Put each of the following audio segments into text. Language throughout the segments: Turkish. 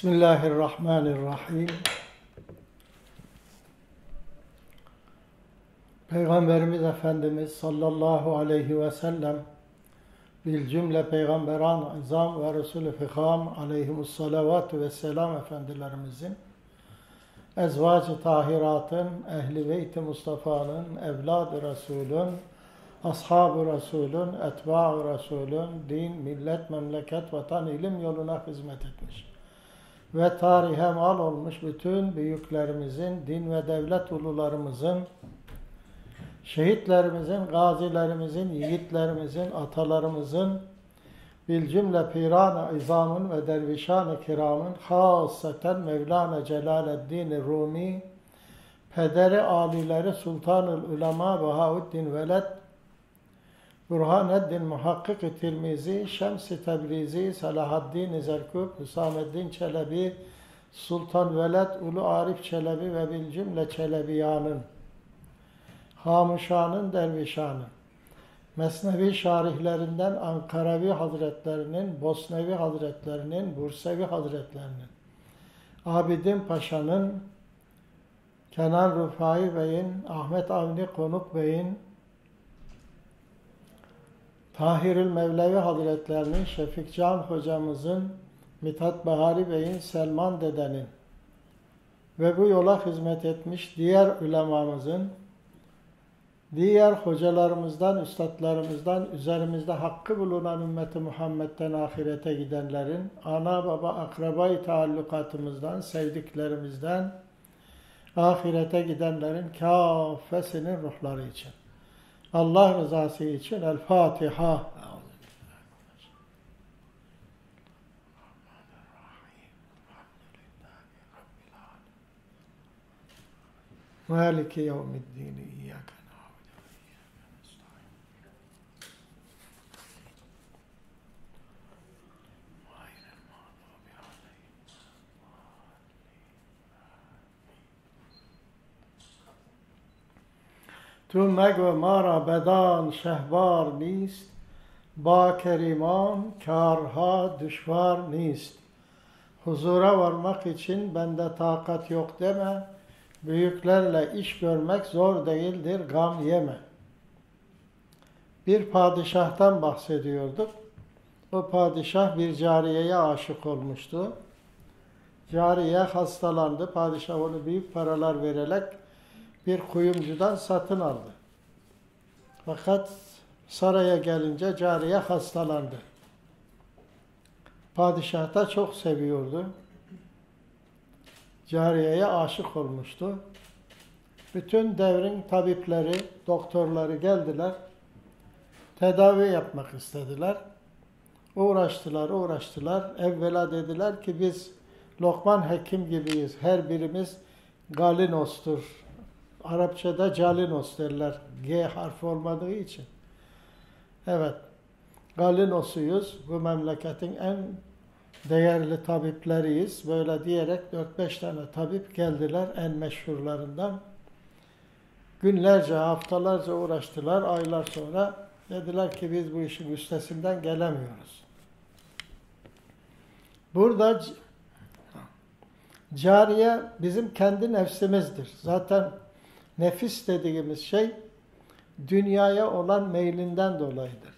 Bismillahirrahmanirrahim. Peygamberimiz Efendimiz sallallahu aleyhi ve sellem bil cümle peygamberan azam ve Resulü fikam aleyhimus salavatu ve selam efendilerimizin ezvacı tahiratın, ehli beyti Mustafa'nın, evladı Resulün, ashab-ı Resulün, etba-ı Resulün, din, millet, memleket, vatan, ilim yoluna hizmet etmiş ve tarihe mal olmuş bütün büyüklerimizin, din ve devlet ulularımızın, şehitlerimizin, gazilerimizin, yiğitlerimizin, atalarımızın, bil cümle piran-ı izamın ve dervişan-ı kiramın, hasaten Mevlana Celaleddin Rumi, pederi alileri Sultanül Ulema Bahauddin Veled, Burhaneddin Muhakkik-i Tirmizi, Şems-i Tebrizi, Salahaddin Zerkub, Hüsameddin Çelebi, Sultan Veled, Ulu Arif Çelebi ve bil cümle Çelebiyanın, Hamuşanın, Dervişanın, Mesnevi şarihlerinden Ankaravi Hazretlerinin, Bosnevi Hazretlerinin, Bursevi Hazretlerinin, Abidin Paşa'nın, Kenan Rufai Bey'in, Ahmet Avni Konuk Bey'in, Tahirül Mevlevi Hazretlerinin, Şefikcan hocamızın, Mithat Bahari Bey'in, Selman dedenin ve bu yola hizmet etmiş diğer ulemamızın, diğer hocalarımızdan, üstadlarımızdan, üzerimizde hakkı bulunan ümmeti Muhammed'den ahirete gidenlerin, ana baba akrabayı taallukatımızdan, sevdiklerimizden, ahirete gidenlerin kâfesinin ruhları için. Allah rızası için El Fatiha. Maliki yevmiddin تو مگو ما را بدان شهوار نیست با keriman karha düşvar نیست Huzura varmak için bende takat yok deme. Büyüklerle iş görmek zor değildir, gam yeme. Bir padişahtan bahsediyorduk. O padişah bir cariyeye aşık olmuştu. Cariye hastalandı. Padişah onu büyük paralar vererek bir kuyumcudan satın aldı. Fakat saraya gelince cariye hastalandı. Padişah da çok seviyordu. Cariyeye aşık olmuştu. Bütün devrin tabipleri, doktorları geldiler. Tedavi yapmak istediler. Uğraştılar, uğraştılar. Evvela dediler ki biz Lokman Hekim gibiyiz. Her birimiz Galinos'tur. Arapçada Calinos derler. G harfi olmadığı için. Evet. Galinosuyuz. Bu memleketin en değerli tabipleriyiz. Böyle diyerek 4-5 tane tabip geldiler en meşhurlarından. Günlerce, haftalarca uğraştılar. Aylar sonra dediler ki biz bu işin üstesinden gelemiyoruz. Burada cariye bizim kendi nefsimizdir. Zaten nefis dediğimiz şey dünyaya olan meylinden dolayıdır.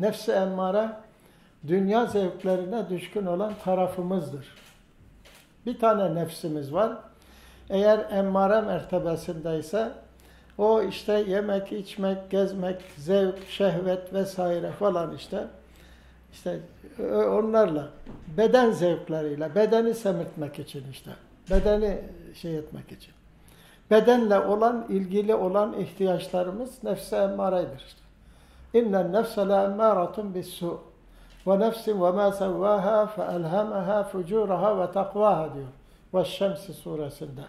Nefsi emmare dünya zevklerine düşkün olan tarafımızdır. Bir tane nefsimiz var. Eğer emmare mertebesindeyse o işte yemek, içmek, gezmek, zevk, şehvet vesaire falan işte işte onlarla beden zevkleriyle bedeni semirtmek için işte bedeni şey etmek için bedenle olan ilgili olan ihtiyaçlarımız nefse emmaredir işte. İnnen nefse la emmâratun bis-su ve nefsin ve mâ sevvâhâ fe elhemehâ fucûrahâ ve takvâhâ diyor. Ve Şemsi suresinde.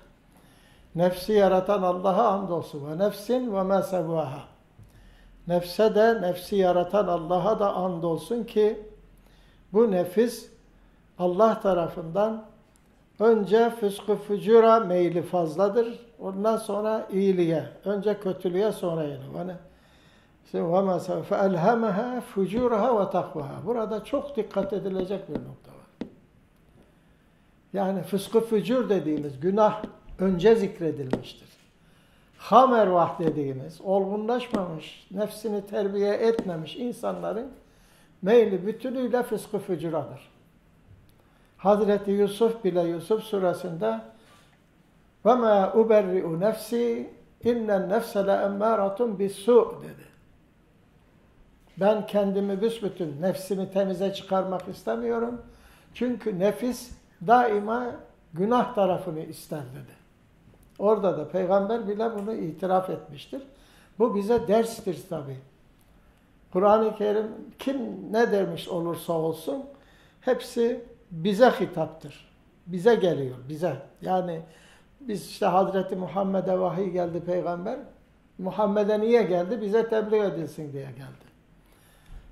Nefsi yaratan Allah'a andolsun. Ve nefsin ve mâ sevvâhâ. Nefse de nefsi yaratan Allah'a da andolsun ki bu nefis Allah tarafından Önce fıskı fücura meyli fazladır. Ondan sonra iyiliğe. Önce kötülüğe sonra iyiliğe. Yani وَمَا فَاَلْهَمَهَا فُجُورَهَا وَتَقْوَهَا Burada çok dikkat edilecek bir nokta var. Yani fıskı fücur dediğimiz günah önce zikredilmiştir. Hamervah dediğimiz olgunlaşmamış, nefsini terbiye etmemiş insanların meyli bütünüyle fıskı fücuradır. Hazreti Yusuf bile Yusuf surasında ve ma uberri'u nefsi innen nefse le bissu dedi. Ben kendimi büsbütün nefsimi temize çıkarmak istemiyorum. Çünkü nefis daima günah tarafını ister dedi. Orada da peygamber bile bunu itiraf etmiştir. Bu bize derstir tabi. Kur'an-ı Kerim kim ne demiş olursa olsun hepsi bize hitaptır. Bize geliyor, bize. Yani biz işte Hazreti Muhammed'e vahiy geldi peygamber. Muhammed'e niye geldi? Bize tebliğ edilsin diye geldi.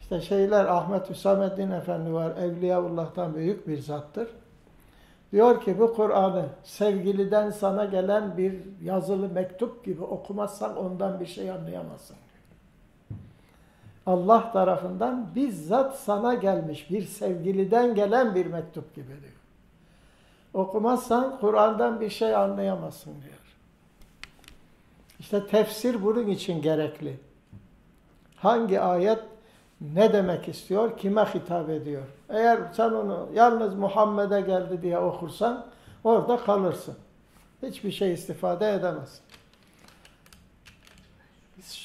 İşte şeyler Ahmet Hüsamettin Efendi var. Evliyaullah'tan büyük bir zattır. Diyor ki bu Kur'an'ı sevgiliden sana gelen bir yazılı mektup gibi okumazsan ondan bir şey anlayamazsın. Allah tarafından bizzat sana gelmiş bir sevgiliden gelen bir mektup gibi diyor. Okumazsan Kur'an'dan bir şey anlayamazsın diyor. İşte tefsir bunun için gerekli. Hangi ayet ne demek istiyor, kime hitap ediyor? Eğer sen onu yalnız Muhammed'e geldi diye okursan orada kalırsın. Hiçbir şey istifade edemezsin.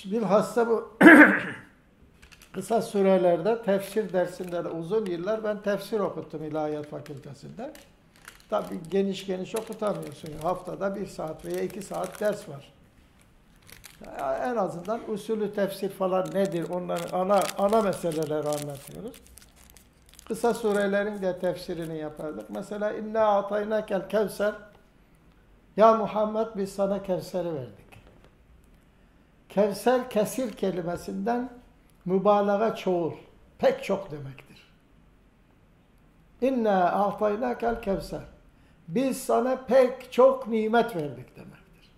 Bilhassa bu kısa sürelerde tefsir dersinde de uzun yıllar ben tefsir okuttum İlahiyat Fakültesi'nde. Tabii geniş geniş okutamıyorsun. Haftada bir saat veya iki saat ders var. En azından usulü tefsir falan nedir onların ana, ana meseleleri anlatıyoruz. Kısa surelerin de tefsirini yapardık. Mesela inna ataynakel kevser ya Muhammed biz sana Kevser'i verdik. Kevser kesir kelimesinden mübalağa çoğul. Pek çok demektir. İnna ataynakel kevser. Biz sana pek çok nimet verdik demektir.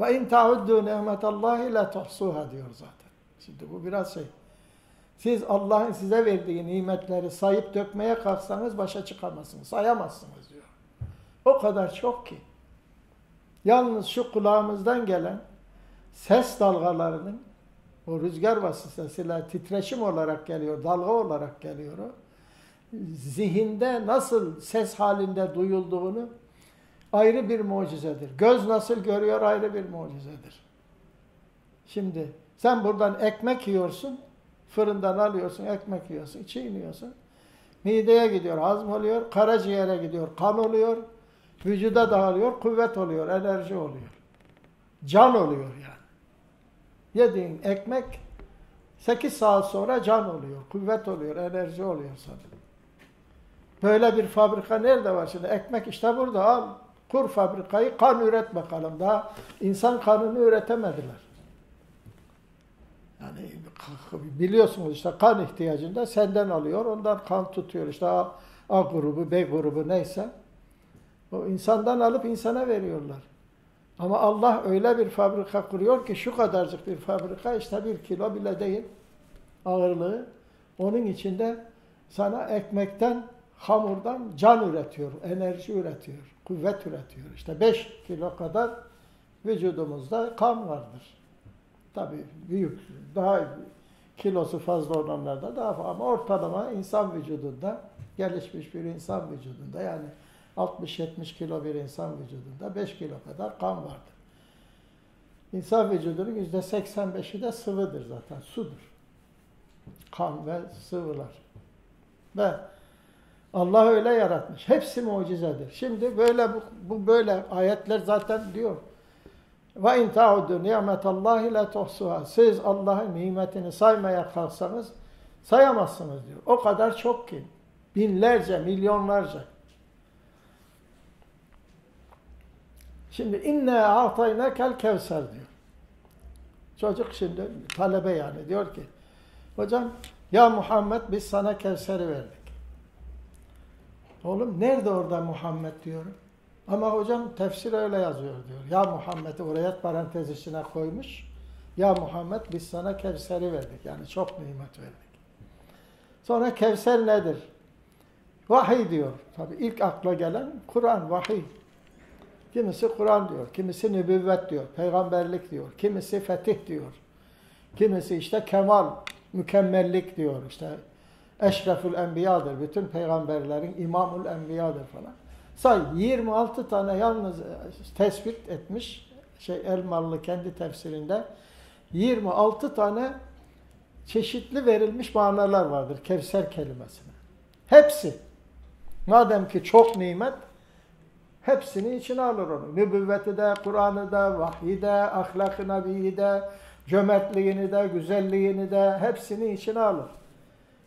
Ve in ta'uddu ni'metallahi la tuhsuha diyor zaten. Şimdi bu biraz şey. Siz Allah'ın size verdiği nimetleri sayıp dökmeye kalksanız başa çıkamazsınız. Sayamazsınız diyor. O kadar çok ki. Yalnız şu kulağımızdan gelen ses dalgalarının o rüzgar vasıtasıyla titreşim olarak geliyor, dalga olarak geliyor. Zihinde nasıl ses halinde duyulduğunu ayrı bir mucizedir. Göz nasıl görüyor ayrı bir mucizedir. Şimdi sen buradan ekmek yiyorsun, fırından alıyorsun, ekmek yiyorsun, çiğniyorsun. Mideye gidiyor, hazm oluyor, karaciğere gidiyor, kan oluyor, vücuda dağılıyor, kuvvet oluyor, enerji oluyor. Can oluyor yani. Yediğin ekmek 8 saat sonra can oluyor, kuvvet oluyor, enerji oluyor sana. Böyle bir fabrika nerede var şimdi? Ekmek işte burada al. Kur fabrikayı, kan üret bakalım. Daha insan kanını üretemediler. Yani biliyorsunuz işte kan ihtiyacında senden alıyor, ondan kan tutuyor. İşte A, A grubu, B grubu neyse. O insandan alıp insana veriyorlar. Ama Allah öyle bir fabrika kuruyor ki şu kadarcık bir fabrika işte bir kilo bile değil ağırlığı. Onun içinde sana ekmekten, hamurdan can üretiyor, enerji üretiyor, kuvvet üretiyor. İşte 5 kilo kadar vücudumuzda kan vardır. Tabii büyük, daha kilosu fazla olanlarda daha fazla. Ama ortalama insan vücudunda, gelişmiş bir insan vücudunda yani 60-70 kilo bir insan vücudunda 5 kilo kadar kan vardır. İnsan vücudunun %85'i de sıvıdır zaten, sudur. Kan ve sıvılar. Ve Allah öyle yaratmış. Hepsi mucizedir. Şimdi böyle bu, bu böyle ayetler zaten diyor. Ve in ta'udu ni'metallahi la tuhsuha. Siz Allah'ın nimetini saymaya kalksanız sayamazsınız diyor. O kadar çok ki. Binlerce, milyonlarca. Şimdi inne a'taynakel kevser diyor. Çocuk şimdi talebe yani diyor ki hocam ya Muhammed biz sana Kevser'i verdik. Oğlum nerede orada Muhammed diyorum. Ama hocam tefsir öyle yazıyor diyor. Ya Muhammed'i oraya parantez içine koymuş. Ya Muhammed biz sana Kevser'i verdik. Yani çok nimet verdik. Sonra Kevser nedir? Vahiy diyor. Tabi ilk akla gelen Kur'an, vahiy. Kimisi Kur'an diyor, kimisi nübüvvet diyor, peygamberlik diyor, kimisi fetih diyor. Kimisi işte kemal, mükemmellik diyor işte. Eşrefül enbiyadır. Bütün peygamberlerin imamul enbiyadır falan. Say 26 tane yalnız e, tespit etmiş şey Elmalı kendi tefsirinde 26 tane çeşitli verilmiş manalar vardır Kevser kelimesine. Hepsi. Madem ki çok nimet hepsini içine alır onu. Nübüvveti de, Kur'an'ı da, vahyi de, ahlak-ı nabiyi de, cömertliğini de, güzelliğini de hepsini içine alır.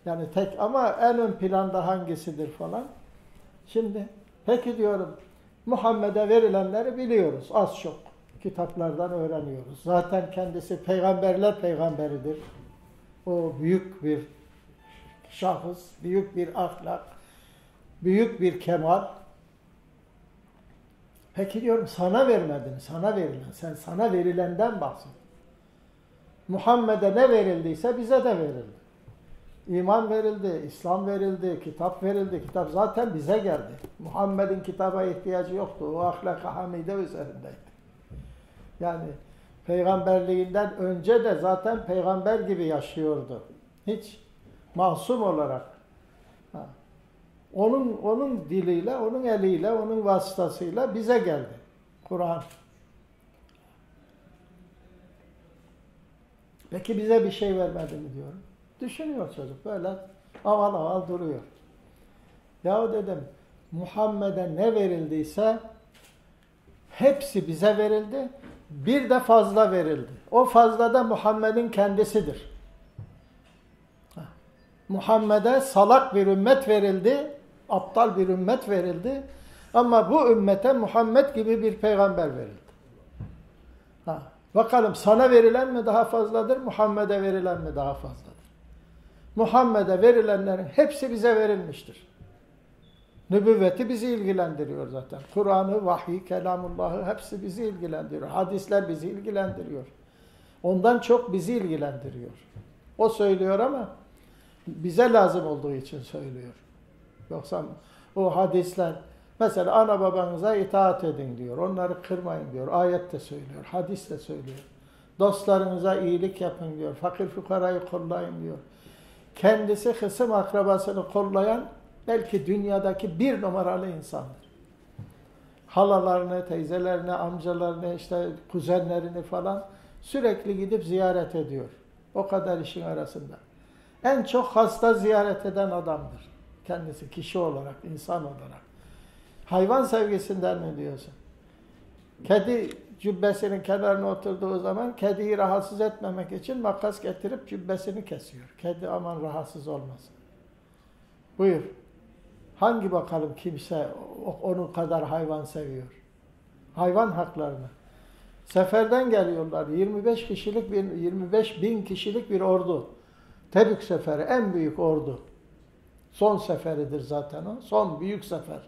Yani tek ama en ön planda hangisidir falan. Şimdi peki diyorum Muhammed'e verilenleri biliyoruz az çok. Kitaplardan öğreniyoruz. Zaten kendisi peygamberler peygamberidir. O büyük bir şahıs, büyük bir ahlak, büyük bir kemal. Peki diyorum sana vermedim, sana verilen. Sen sana verilenden bahset. Muhammed'e ne verildiyse bize de verildi. İman verildi, İslam verildi, kitap verildi. Kitap zaten bize geldi. Muhammed'in kitaba ihtiyacı yoktu. O ahlak-ı hamide üzerindeydi. Yani peygamberliğinden önce de zaten peygamber gibi yaşıyordu. Hiç masum olarak. Onun onun diliyle, onun eliyle, onun vasıtasıyla bize geldi. Kur'an. Peki bize bir şey vermedi mi diyorum. Düşünüyor çocuk böyle aval aval duruyor. Ya dedim Muhammed'e ne verildiyse hepsi bize verildi. Bir de fazla verildi. O fazla da Muhammed'in kendisidir. Muhammed'e salak bir ümmet verildi. Aptal bir ümmet verildi. Ama bu ümmete Muhammed gibi bir peygamber verildi. Ha. Bakalım sana verilen mi daha fazladır, Muhammed'e verilen mi daha fazladır? Muhammed'e verilenlerin hepsi bize verilmiştir. Nübüvveti bizi ilgilendiriyor zaten. Kur'an'ı, vahiy, kelamullahı hepsi bizi ilgilendiriyor. Hadisler bizi ilgilendiriyor. Ondan çok bizi ilgilendiriyor. O söylüyor ama bize lazım olduğu için söylüyor. Yoksa o hadisler mesela ana babanıza itaat edin diyor. Onları kırmayın diyor. Ayet de söylüyor. Hadis de söylüyor. Dostlarınıza iyilik yapın diyor. Fakir fukarayı kollayın diyor. Kendisi kısım akrabasını kollayan belki dünyadaki bir numaralı insandır. Halalarını, teyzelerini, amcalarını, işte kuzenlerini falan sürekli gidip ziyaret ediyor. O kadar işin arasında. En çok hasta ziyaret eden adamdır. Kendisi kişi olarak, insan olarak. Hayvan sevgisinden mi diyorsun? Kedi cübbesinin kenarına oturduğu zaman kediyi rahatsız etmemek için makas getirip cübbesini kesiyor. Kedi aman rahatsız olmasın. Buyur. Hangi bakalım kimse onun kadar hayvan seviyor? Hayvan haklarını. Seferden geliyorlar. 25 kişilik bir 25 bin kişilik bir ordu. Tebük seferi en büyük ordu. Son seferidir zaten o. Son büyük sefer.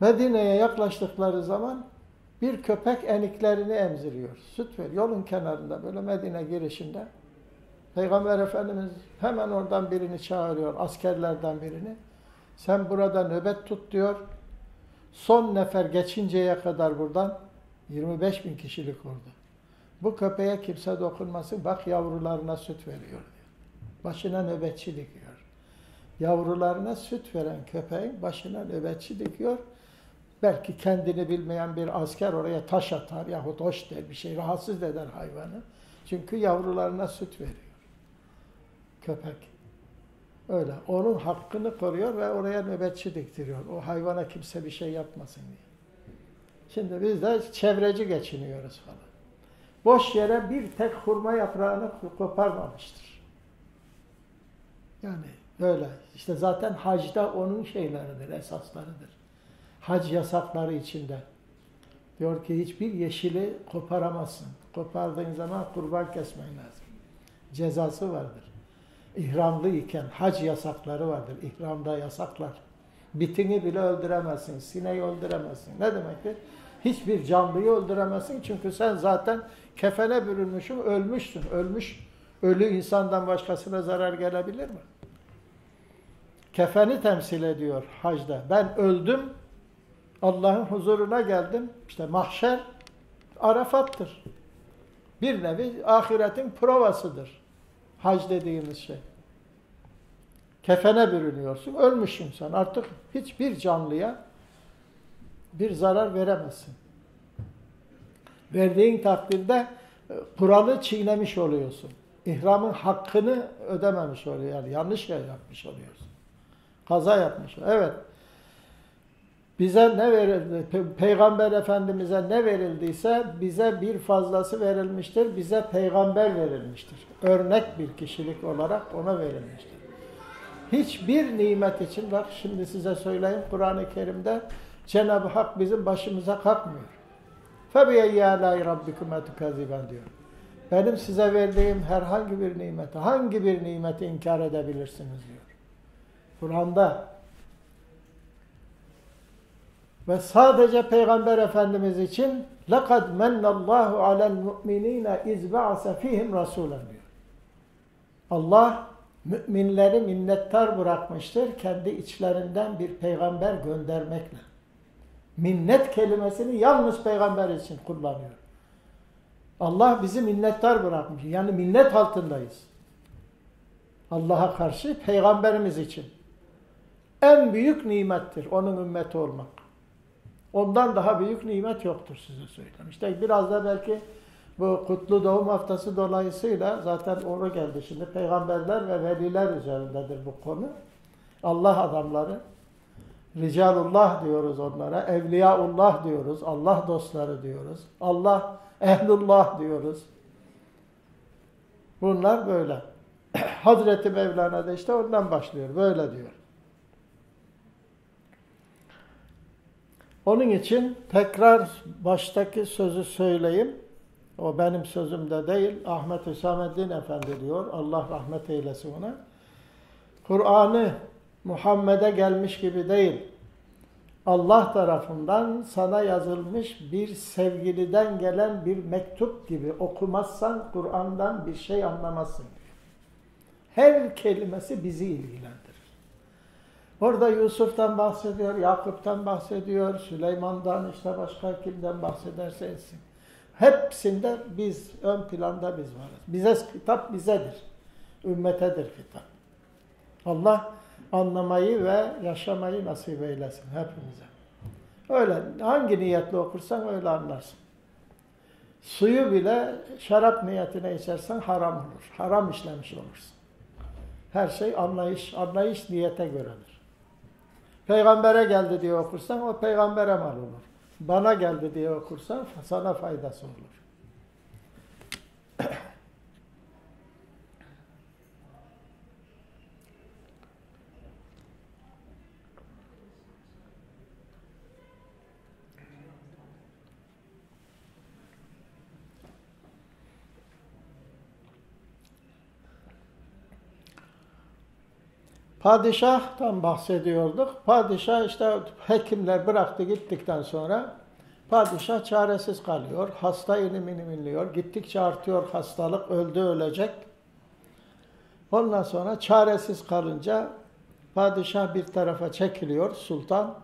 Medine'ye yaklaştıkları zaman bir köpek eniklerini emziriyor. Süt veriyor. Yolun kenarında böyle Medine girişinde. Peygamber Efendimiz hemen oradan birini çağırıyor. Askerlerden birini. Sen burada nöbet tut diyor. Son nefer geçinceye kadar buradan 25 bin kişilik ordu. Bu köpeğe kimse dokunmasın. Bak yavrularına süt veriyor. Başına nöbetçi dikiyor. Yavrularına süt veren köpeğin başına nöbetçi dikiyor. Belki kendini bilmeyen bir asker oraya taş atar yahut hoş der bir şey rahatsız eder hayvanı. Çünkü yavrularına süt veriyor. Köpek. Öyle. Onun hakkını koruyor ve oraya nöbetçi diktiriyor. O hayvana kimse bir şey yapmasın diye. Şimdi biz de çevreci geçiniyoruz falan. Boş yere bir tek hurma yaprağını koparmamıştır. Yani böyle. İşte zaten hacda onun şeyleridir, esaslarıdır hac yasakları içinde. Diyor ki hiçbir yeşili koparamazsın. Kopardığın zaman kurban kesmen lazım. Cezası vardır. İhramlı iken hac yasakları vardır. İhramda yasaklar. Bitini bile öldüremezsin. Sineği öldüremezsin. Ne demektir? Hiçbir canlıyı öldüremezsin. Çünkü sen zaten kefene bürünmüşsün, ölmüşsün. Ölmüş, ölü insandan başkasına zarar gelebilir mi? Kefeni temsil ediyor hacda. Ben öldüm, Allah'ın huzuruna geldim. İşte mahşer Arafat'tır. Bir nevi ahiretin provasıdır. Hac dediğimiz şey. Kefene bürünüyorsun, ölmüşsün sen. Artık hiçbir canlıya bir zarar veremezsin. Verdiğin takdirde e, kuralı çiğnemiş oluyorsun. İhramın hakkını ödememiş oluyor. Yani yanlış şey yapmış oluyorsun. Kaza yapmış. Evet. Bize ne verildi? Peygamber Efendimiz'e ne verildiyse bize bir fazlası verilmiştir. Bize peygamber verilmiştir. Örnek bir kişilik olarak ona verilmiştir. Hiçbir nimet için bak şimdi size söyleyeyim Kur'an-ı Kerim'de Cenab-ı Hak bizim başımıza kalkmıyor. فَبِيَيَّ عَلَى رَبِّكُمَ تُكَذِّبًا diyor. Benim size verdiğim herhangi bir nimeti, hangi bir nimeti inkar edebilirsiniz diyor. Kur'an'da ve sadece Peygamber Efendimiz için لَقَدْ مَنَّ اللّٰهُ عَلَى الْمُؤْمِنِينَ اِذْ بَعَسَ ف۪يهِمْ رَسُولًا diyor. Allah müminleri minnettar bırakmıştır kendi içlerinden bir peygamber göndermekle. Minnet kelimesini yalnız peygamber için kullanıyor. Allah bizi minnettar bırakmış. Yani minnet altındayız. Allah'a karşı peygamberimiz için. En büyük nimettir onun ümmeti olmak. Ondan daha büyük nimet yoktur size söyleyeyim. İşte biraz da belki bu kutlu doğum haftası dolayısıyla zaten onu geldi. Şimdi peygamberler ve veliler üzerindedir bu konu. Allah adamları, Ricalullah diyoruz onlara, Evliyaullah diyoruz, Allah dostları diyoruz, Allah Ehlullah diyoruz. Bunlar böyle. Hazreti Mevlana da işte ondan başlıyor, böyle diyor. Onun için tekrar baştaki sözü söyleyeyim. O benim sözümde değil. Ahmet Hüsamettin Efendi diyor. Allah rahmet eylesin ona. Kur'an'ı Muhammed'e gelmiş gibi değil. Allah tarafından sana yazılmış bir sevgiliden gelen bir mektup gibi okumazsan Kur'an'dan bir şey anlamazsın. Her kelimesi bizi ilgilendirir. Orada Yusuf'tan bahsediyor, Yakup'tan bahsediyor, Süleyman'dan işte başka kimden bahsederse etsin. Hepsinde biz, ön planda biz varız. Bize kitap bizedir. Ümmetedir kitap. Allah anlamayı ve yaşamayı nasip eylesin hepimize. Öyle hangi niyetle okursan öyle anlarsın. Suyu bile şarap niyetine içersen haram olur. Haram işlemiş olursun. Her şey anlayış, anlayış niyete göredir. Peygambere geldi diye okursan o peygambere mal olur. Bana geldi diye okursan sana faydası olur. Padişah'tan bahsediyorduk. Padişah işte hekimler bıraktı gittikten sonra padişah çaresiz kalıyor. Hasta ilim ilim inliyor. Gittikçe artıyor hastalık. Öldü ölecek. Ondan sonra çaresiz kalınca padişah bir tarafa çekiliyor. Sultan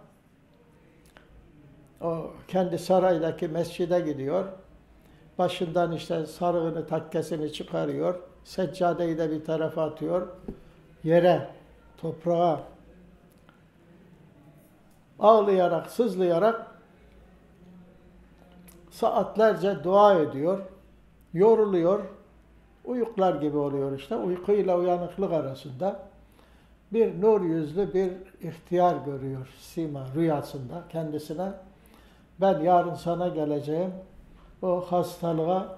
o kendi saraydaki mescide gidiyor. Başından işte sarığını, takkesini çıkarıyor. Seccadeyi de bir tarafa atıyor. Yere toprağa ağlayarak, sızlayarak saatlerce dua ediyor, yoruluyor, uyuklar gibi oluyor işte. Uykuyla uyanıklık arasında bir nur yüzlü bir ihtiyar görüyor Sima rüyasında kendisine. Ben yarın sana geleceğim, o hastalığa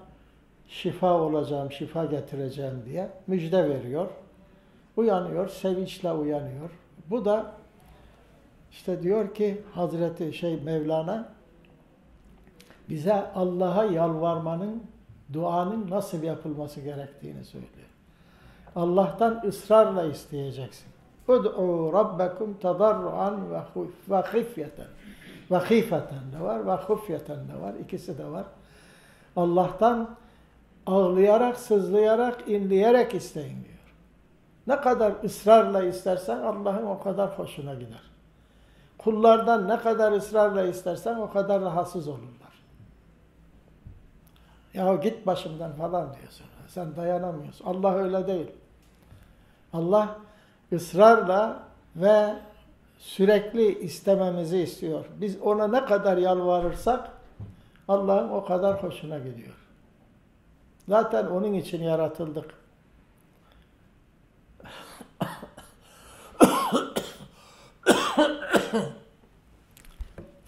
şifa olacağım, şifa getireceğim diye müjde veriyor. Uyanıyor, sevinçle uyanıyor. Bu da işte diyor ki Hazreti şey Mevlana bize Allah'a yalvarmanın, duanın nasıl yapılması gerektiğini söylüyor. Allah'tan ısrarla isteyeceksin. Ud'u rabbekum tadarruan ve hifyeten. Ve hifeten de var ve hufyeten de var. İkisi de var. Allah'tan ağlayarak, sızlayarak, inleyerek isteyin diyor. Ne kadar ısrarla istersen Allah'ın o kadar hoşuna gider. Kullardan ne kadar ısrarla istersen o kadar rahatsız olurlar. Ya git başımdan falan diyorsun. Sen dayanamıyorsun. Allah öyle değil. Allah ısrarla ve sürekli istememizi istiyor. Biz ona ne kadar yalvarırsak Allah'ın o kadar hoşuna gidiyor. Zaten onun için yaratıldık.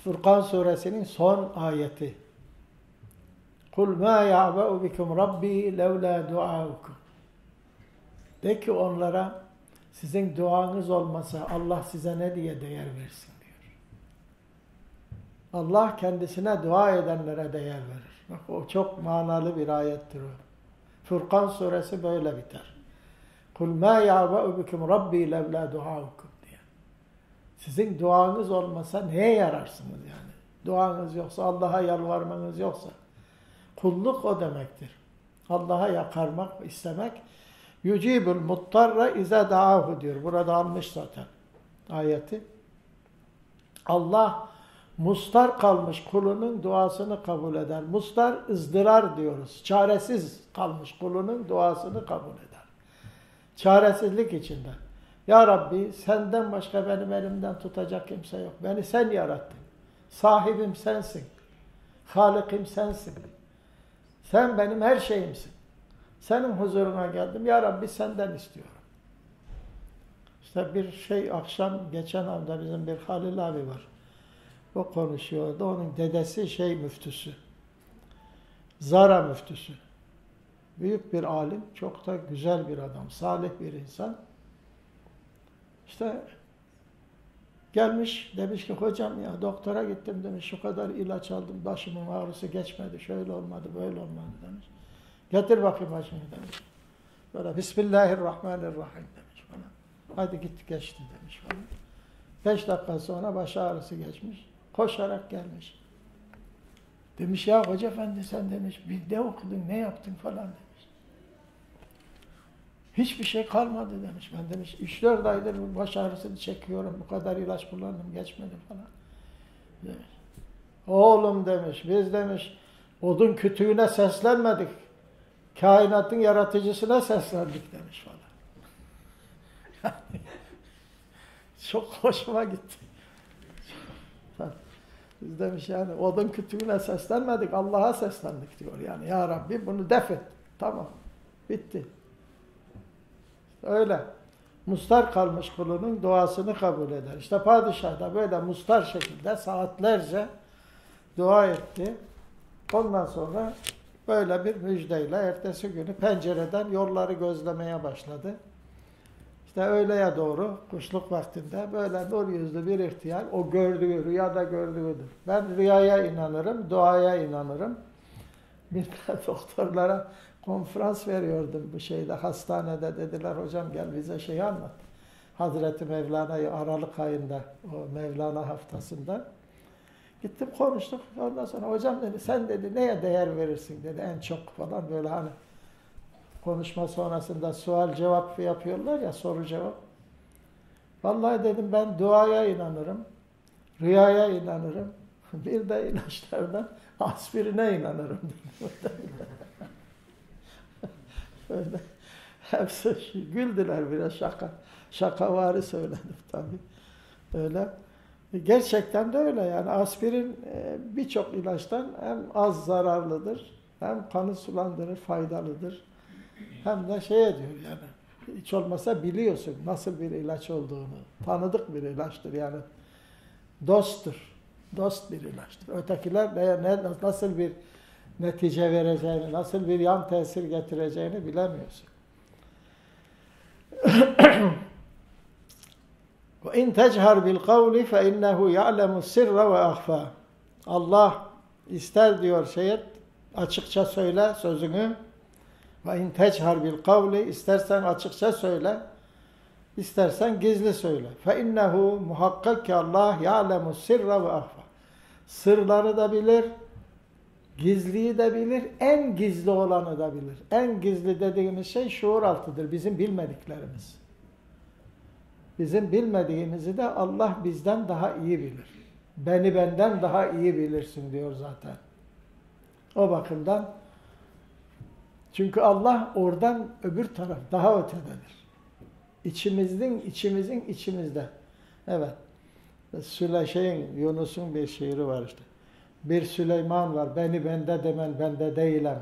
Furkan suresinin son ayeti. Kul ma ya'ba'u bikum rabbi levla duaukum. De ki onlara sizin duanız olmasa Allah size ne diye değer versin diyor. Allah kendisine dua edenlere değer verir. Bak o çok manalı bir ayettir o. Furkan suresi böyle biter. Kul ma ya'ba'u bikum rabbi levla duaukum. Sizin duanız olmasa neye yararsınız yani? Duanız yoksa, Allah'a yalvarmanız yoksa. Kulluk o demektir. Allah'a yakarmak, istemek. Yücibül muttarra ize da'ahu diyor. Burada almış zaten ayeti. Allah mustar kalmış kulunun duasını kabul eder. Mustar ızdırar diyoruz. Çaresiz kalmış kulunun duasını kabul eder. Çaresizlik içinde. Ya Rabbi senden başka benim elimden tutacak kimse yok. Beni sen yarattın. Sahibim sensin. Halikim sensin. Sen benim her şeyimsin. Senin huzuruna geldim. Ya Rabbi senden istiyorum. İşte bir şey akşam geçen hafta bizim bir Halil abi var. O konuşuyordu. Onun dedesi şey müftüsü. Zara müftüsü. Büyük bir alim, çok da güzel bir adam, salih bir insan. İşte gelmiş demiş ki hocam ya doktora gittim demiş şu kadar ilaç aldım başımın ağrısı geçmedi şöyle olmadı böyle olmadı demiş. Getir bakayım başını demiş. Böyle Bismillahirrahmanirrahim demiş bana. Hadi git geçti demiş bana. Beş dakika sonra baş ağrısı geçmiş. Koşarak gelmiş. Demiş ya hoca efendi sen demiş bir ne okudun ne yaptın falan demiş. Hiçbir şey kalmadı demiş. Ben demiş 3-4 aydır bu baş ağrısını çekiyorum. Bu kadar ilaç kullandım geçmedi falan. Demiş. Oğlum demiş biz demiş odun kütüğüne seslenmedik. Kainatın yaratıcısına seslendik demiş falan. Çok hoşuma gitti. Biz demiş yani odun kütüğüne seslenmedik, Allah'a seslendik diyor. Yani ya Rabbi bunu def et. Tamam. Bitti. Öyle. Mustar kalmış kulunun duasını kabul eder. İşte padişah da böyle mustar şekilde saatlerce dua etti. Ondan sonra böyle bir müjdeyle ertesi günü pencereden yolları gözlemeye başladı. İşte öğleye doğru kuşluk vaktinde böyle nur yüzlü bir ihtiyar o gördüğü, rüyada gördüğüdür. Ben rüyaya inanırım, duaya inanırım. Bir doktorlara konferans veriyordum bu şeyde hastanede dediler hocam gel bize şey anlat. Hazreti Mevlana'yı Aralık ayında o Mevlana haftasında gittim konuştuk. Ondan sonra hocam dedi sen dedi neye değer verirsin dedi en çok falan böyle hani konuşma sonrasında sual cevap yapıyorlar ya soru cevap. Vallahi dedim ben duaya inanırım, rüyaya inanırım, bir de ilaçlardan aspirine inanırım. Öyle. Hepsi güldüler biraz şaka. Şakavari söyledim tabii. Öyle. Gerçekten de öyle yani aspirin birçok ilaçtan hem az zararlıdır, hem kanı sulandırır, faydalıdır. Hem de şey ediyor yani. Hiç olmasa biliyorsun nasıl bir ilaç olduğunu. Tanıdık bir ilaçtır yani. Dosttur. Dost bir ilaçtır. Ötekiler ne, ne, nasıl bir netice vereceğini, nasıl bir yan tesir getireceğini bilemiyorsun. Ve in techar bil kavli fe innehu ya'lemu sirra ve ahfa. Allah ister diyor şayet açıkça söyle sözünü. Ve in techar bil kavli istersen açıkça söyle. istersen gizli söyle. Fe innehu muhakkak ki Allah ya'lemu sirra ve ahfa. Sırları da bilir, Gizliyi de bilir, en gizli olanı da bilir. En gizli dediğimiz şey şuur altıdır, bizim bilmediklerimiz. Bizim bilmediğimizi de Allah bizden daha iyi bilir. Beni benden daha iyi bilirsin diyor zaten. O bakımdan çünkü Allah oradan öbür taraf daha ötededir. İçimizin, içimizin içimizde. Evet. Süle şeyin, Yunus'un bir şiiri var işte. Bir Süleyman var, beni bende demen bende değilim.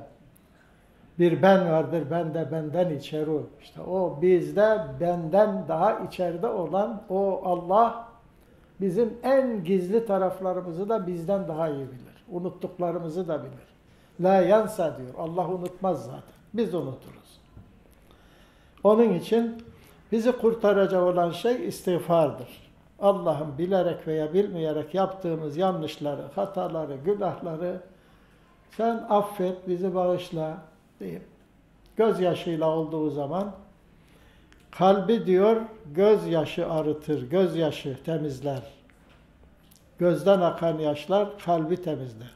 Bir ben vardır, ben de benden içeri. İşte o bizde benden daha içeride olan o Allah bizim en gizli taraflarımızı da bizden daha iyi bilir. Unuttuklarımızı da bilir. La yansa diyor. Allah unutmaz zaten. Biz unuturuz. Onun için bizi kurtaracak olan şey istiğfardır. Allah'ın bilerek veya bilmeyerek yaptığımız yanlışları, hataları, günahları sen affet, bizi bağışla deyip gözyaşıyla olduğu zaman kalbi diyor gözyaşı arıtır, gözyaşı temizler. Gözden akan yaşlar kalbi temizler.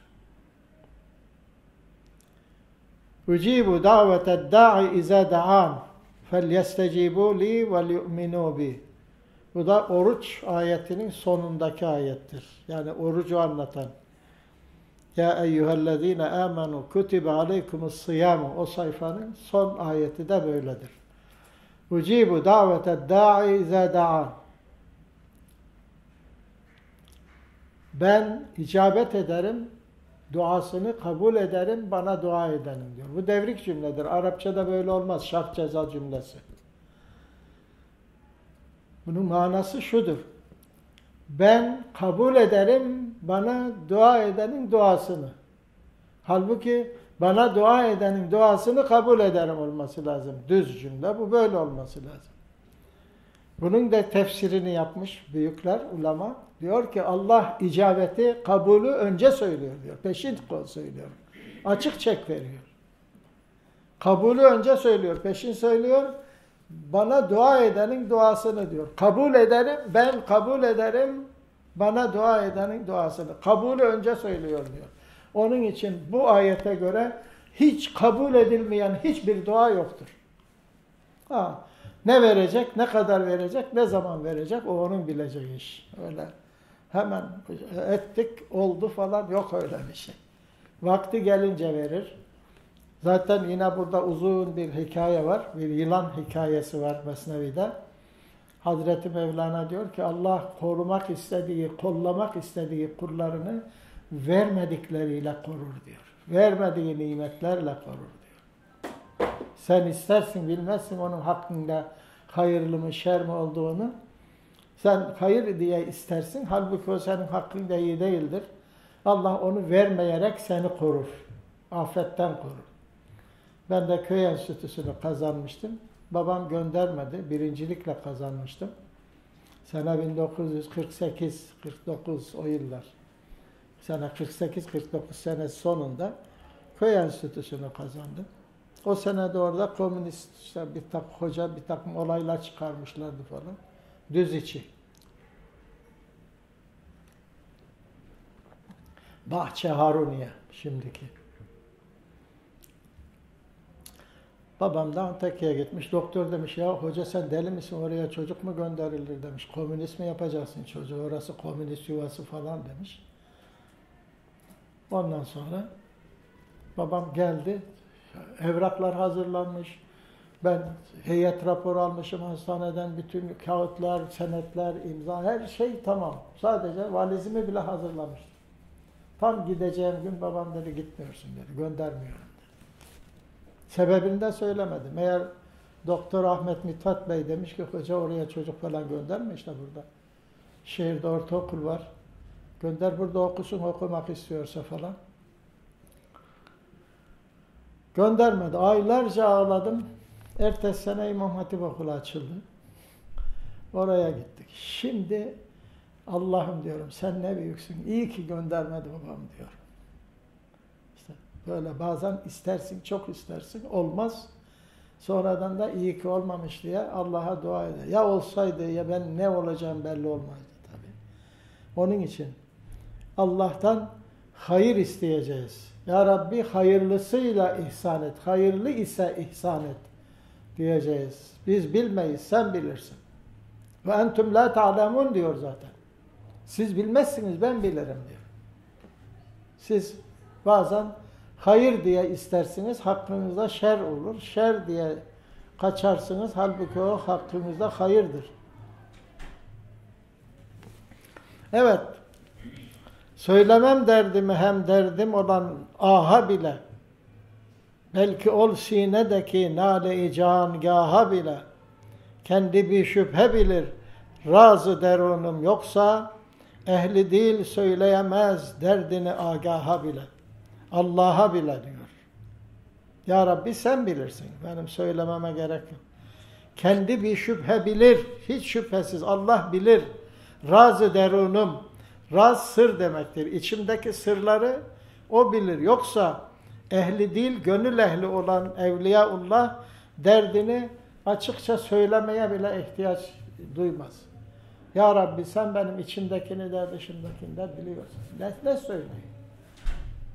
Ucibu davete da'i ize da'an fel li vel yu'minu bi. Bu da oruç ayetinin sonundaki ayettir. Yani orucu anlatan. Ya eyyühellezine amenu kutibe aleykumus siyamu. O sayfanın son ayeti de böyledir. Ucibu davete da'i ize. Ben icabet ederim duasını kabul ederim, bana dua edenim diyor. Bu devrik cümledir. Arapçada böyle olmaz. Şart ceza cümlesi. Bunun manası şudur. Ben kabul ederim bana dua edenin duasını. Halbuki bana dua edenin duasını kabul ederim olması lazım. Düz cümle bu böyle olması lazım. Bunun da tefsirini yapmış büyükler, ulema. Diyor ki Allah icabeti, kabulü önce söylüyor diyor. Peşin söylüyor. Açık çek veriyor. Kabulü önce söylüyor, peşin söylüyor. Bana dua edenin duasını diyor. Kabul ederim, ben kabul ederim bana dua edenin duasını. Kabulü önce söylüyor diyor. Onun için bu ayete göre hiç kabul edilmeyen hiçbir dua yoktur. Ha, ne verecek, ne kadar verecek, ne zaman verecek o onun bileceği iş. Öyle hemen ettik, oldu falan yok öyle bir şey. Vakti gelince verir. Zaten yine burada uzun bir hikaye var. Bir yılan hikayesi var Mesnevi'de. Hazreti Mevlana diyor ki Allah korumak istediği, kollamak istediği kullarını vermedikleriyle korur diyor. Vermediği nimetlerle korur diyor. Sen istersin bilmezsin onun hakkında hayırlı mı şer mi olduğunu. Sen hayır diye istersin. Halbuki o senin hakkında iyi değildir. Allah onu vermeyerek seni korur. Afetten korur. Ben de köy enstitüsünü kazanmıştım. Babam göndermedi. Birincilikle kazanmıştım. Sene 1948-49 o yıllar. Sene 48-49 sene sonunda köy enstitüsünü kazandım. O senede orada komünist işte bir takım hoca bir takım olaylar çıkarmışlardı falan. Düz içi. Bahçe Haruniye şimdiki. Babam da Antakya'ya gitmiş. Doktor demiş ya hoca sen deli misin oraya çocuk mu gönderilir demiş. Komünist mi yapacaksın çocuğu orası komünist yuvası falan demiş. Ondan sonra babam geldi. Evraklar hazırlanmış. Ben heyet raporu almışım hastaneden. Bütün kağıtlar, senetler, imza her şey tamam. Sadece valizimi bile hazırlamıştım. Tam gideceğim gün babam dedi gitmiyorsun dedi. Göndermiyorum. Sebebini de söylemedim. Eğer Doktor Ahmet Mithat Bey demiş ki hoca oraya çocuk falan gönderme işte burada. Şehirde ortaokul var. Gönder burada okusun okumak istiyorsa falan. Göndermedi. Aylarca ağladım. Ertesi sene İmam Hatip Okulu açıldı. Oraya gittik. Şimdi Allah'ım diyorum sen ne büyüksün. İyi ki göndermedi babam diyor. Böyle bazen istersin, çok istersin. Olmaz. Sonradan da iyi ki olmamış diye Allah'a dua eder. Ya olsaydı ya ben ne olacağım belli olmazdı tabii. Onun için Allah'tan hayır isteyeceğiz. Ya Rabbi hayırlısıyla ihsan et. Hayırlı ise ihsan et diyeceğiz. Biz bilmeyiz, sen bilirsin. Ve entum la ta'lemun diyor zaten. Siz bilmezsiniz ben bilirim diyor. Siz bazen hayır diye istersiniz hakkınızda şer olur. Şer diye kaçarsınız halbuki o hakkınızda hayırdır. Evet. Söylemem derdimi hem derdim olan aha bile belki ol sinedeki nale-i cangaha bile kendi bir şüphe bilir razı derunum yoksa ehli dil söyleyemez derdini agaha bile Allah'a bile diyor. Ya Rabbi sen bilirsin. Benim söylememe gerek yok. Kendi bir şüphe bilir. Hiç şüphesiz Allah bilir. Razı derunum. Raz sır demektir. İçimdeki sırları o bilir. Yoksa ehli değil, gönül ehli olan Evliyaullah derdini açıkça söylemeye bile ihtiyaç duymaz. Ya Rabbi sen benim içimdekini de dışımdakini de biliyorsun. Ne, ne söyleyeyim?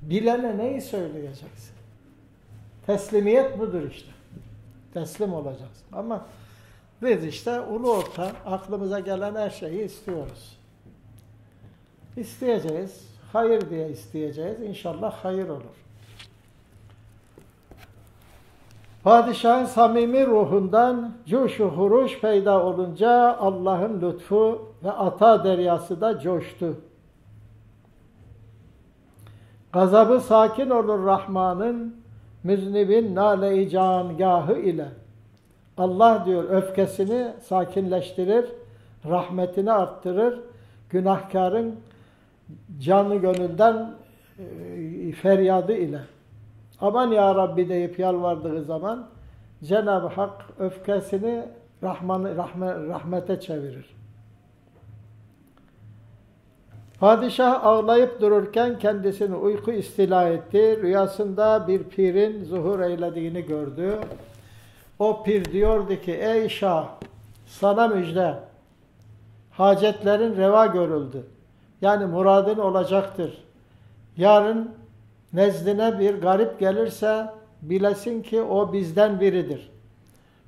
Bilene neyi söyleyeceksin? Teslimiyet budur işte. Teslim olacaksın. Ama biz işte ulu orta aklımıza gelen her şeyi istiyoruz. İsteyeceğiz. Hayır diye isteyeceğiz. İnşallah hayır olur. Padişahın samimi ruhundan cuşu huruş peyda olunca Allah'ın lütfu ve ata deryası da coştu. Gazabı sakin olur Rahman'ın müznibin nale-i cangahı ile. Allah diyor öfkesini sakinleştirir, rahmetini arttırır, günahkarın canı gönülden e, feryadı ile. Aman ya Rabbi deyip yalvardığı zaman Cenab-ı Hak öfkesini rahmanı, rahme, rahmete çevirir. Padişah ağlayıp dururken kendisini uyku istila etti. Rüyasında bir pirin zuhur eylediğini gördü. O pir diyordu ki ey şah sana müjde hacetlerin reva görüldü. Yani muradın olacaktır. Yarın nezdine bir garip gelirse bilesin ki o bizden biridir.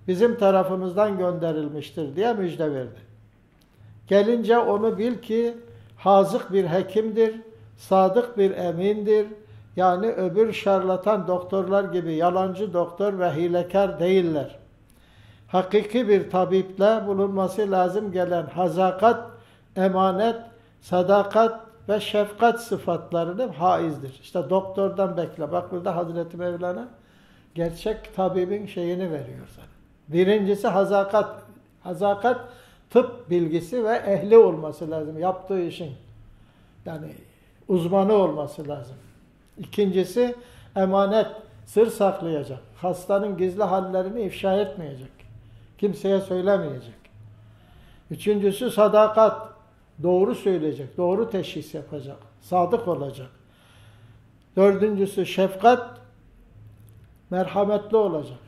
Bizim tarafımızdan gönderilmiştir diye müjde verdi. Gelince onu bil ki hazık bir hekimdir, sadık bir emindir. Yani öbür şarlatan doktorlar gibi yalancı doktor ve hilekar değiller. Hakiki bir tabiple bulunması lazım gelen hazakat, emanet, sadakat ve şefkat sıfatlarını haizdir. İşte doktordan bekle. Bak burada Hazreti Mevlana gerçek tabibin şeyini veriyor sana. Birincisi hazakat. Hazakat tıp bilgisi ve ehli olması lazım yaptığı işin. Yani uzmanı olması lazım. İkincisi emanet, sır saklayacak. Hastanın gizli hallerini ifşa etmeyecek. Kimseye söylemeyecek. Üçüncüsü sadakat, doğru söyleyecek, doğru teşhis yapacak, sadık olacak. Dördüncüsü şefkat, merhametli olacak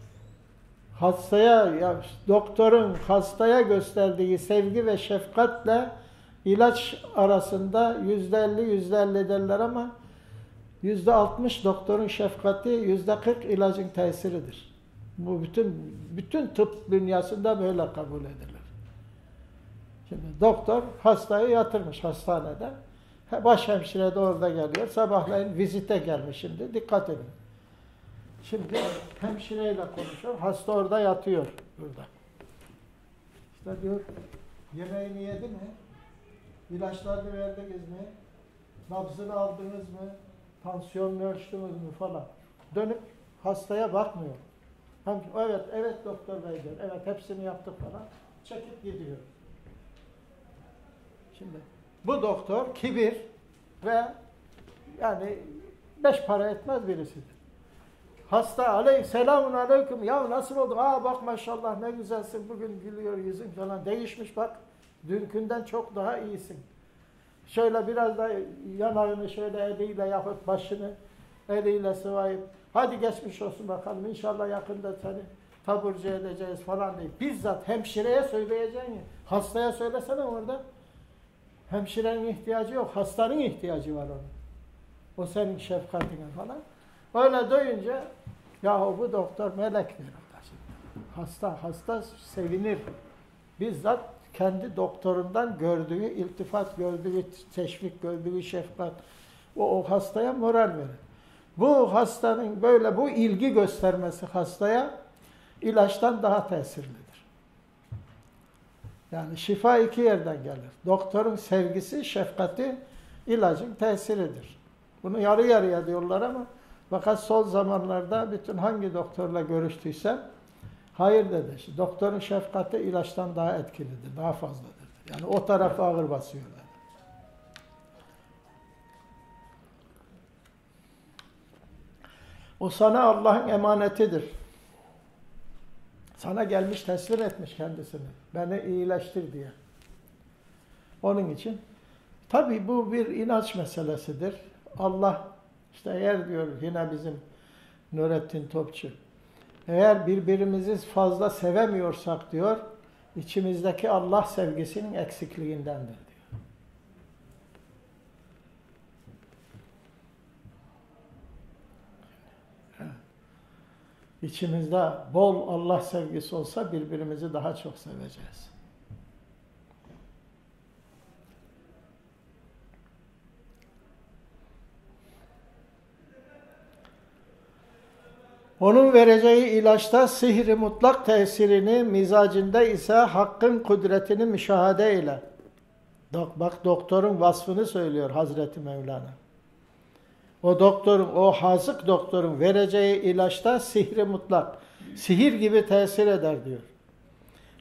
hastaya, ya, doktorun hastaya gösterdiği sevgi ve şefkatle ilaç arasında yüzde elli, yüzde elli derler ama yüzde altmış doktorun şefkati, yüzde kırk ilacın tesiridir. Bu bütün bütün tıp dünyasında böyle kabul edilir. Şimdi doktor hastayı yatırmış hastanede. Baş hemşire de orada geliyor. Sabahleyin vizite gelmiş şimdi. Dikkat edin. Şimdi hemşireyle konuşuyor. Hasta orada yatıyor burada. İşte diyor yemeğini yedi mi? İlaçlarını verdiniz mi? Nabzını aldınız mı? Tansiyonunu ölçtünüz mü falan. Dönüp hastaya bakmıyor. Hem, evet, evet doktor bey diyor. Evet hepsini yaptık falan. Çekip gidiyor. Şimdi bu doktor kibir ve yani beş para etmez birisidir. Hasta aleyh selamun aleyküm. Ya nasıl oldu? Aa bak maşallah ne güzelsin. Bugün gülüyor yüzün falan. Değişmiş bak. Dünkünden çok daha iyisin. Şöyle biraz da yanağını şöyle eliyle yapıp başını eliyle sıvayıp hadi geçmiş olsun bakalım. İnşallah yakında seni taburcu edeceğiz falan diye. Bizzat hemşireye söyleyeceksin ya. Hastaya söylesene orada. Hemşirenin ihtiyacı yok. Hastanın ihtiyacı var onun. O senin şefkatine falan. Öyle duyunca yahu bu doktor melektir. Hasta, hasta sevinir. Bizzat kendi doktorundan gördüğü iltifat, gördüğü teşvik, gördüğü şefkat o, o hastaya moral verir. Bu hastanın böyle bu ilgi göstermesi hastaya ilaçtan daha tesirlidir. Yani şifa iki yerden gelir. Doktorun sevgisi, şefkati ilacın tesiridir. Bunu yarı yarıya diyorlar ama fakat son zamanlarda bütün hangi doktorla görüştüysem hayır dedi. Doktorun şefkati ilaçtan daha etkilidir, daha fazladır. Yani o tarafa ağır basıyorlar. O sana Allah'ın emanetidir. Sana gelmiş teslim etmiş kendisini. Beni iyileştir diye. Onun için tabi bu bir inanç meselesidir. Allah işte eğer diyor yine bizim Nurettin Topçu eğer birbirimizi fazla sevemiyorsak diyor içimizdeki Allah sevgisinin eksikliğindendir. İçimizde bol Allah sevgisi olsa birbirimizi daha çok seveceğiz. Onun vereceği ilaçta sihri mutlak tesirini, mizacında ise hakkın kudretini müşahede ile. Bak doktorun vasfını söylüyor Hazreti Mevlana. O doktorun, o hazık doktorun vereceği ilaçta sihri mutlak. Sihir gibi tesir eder diyor.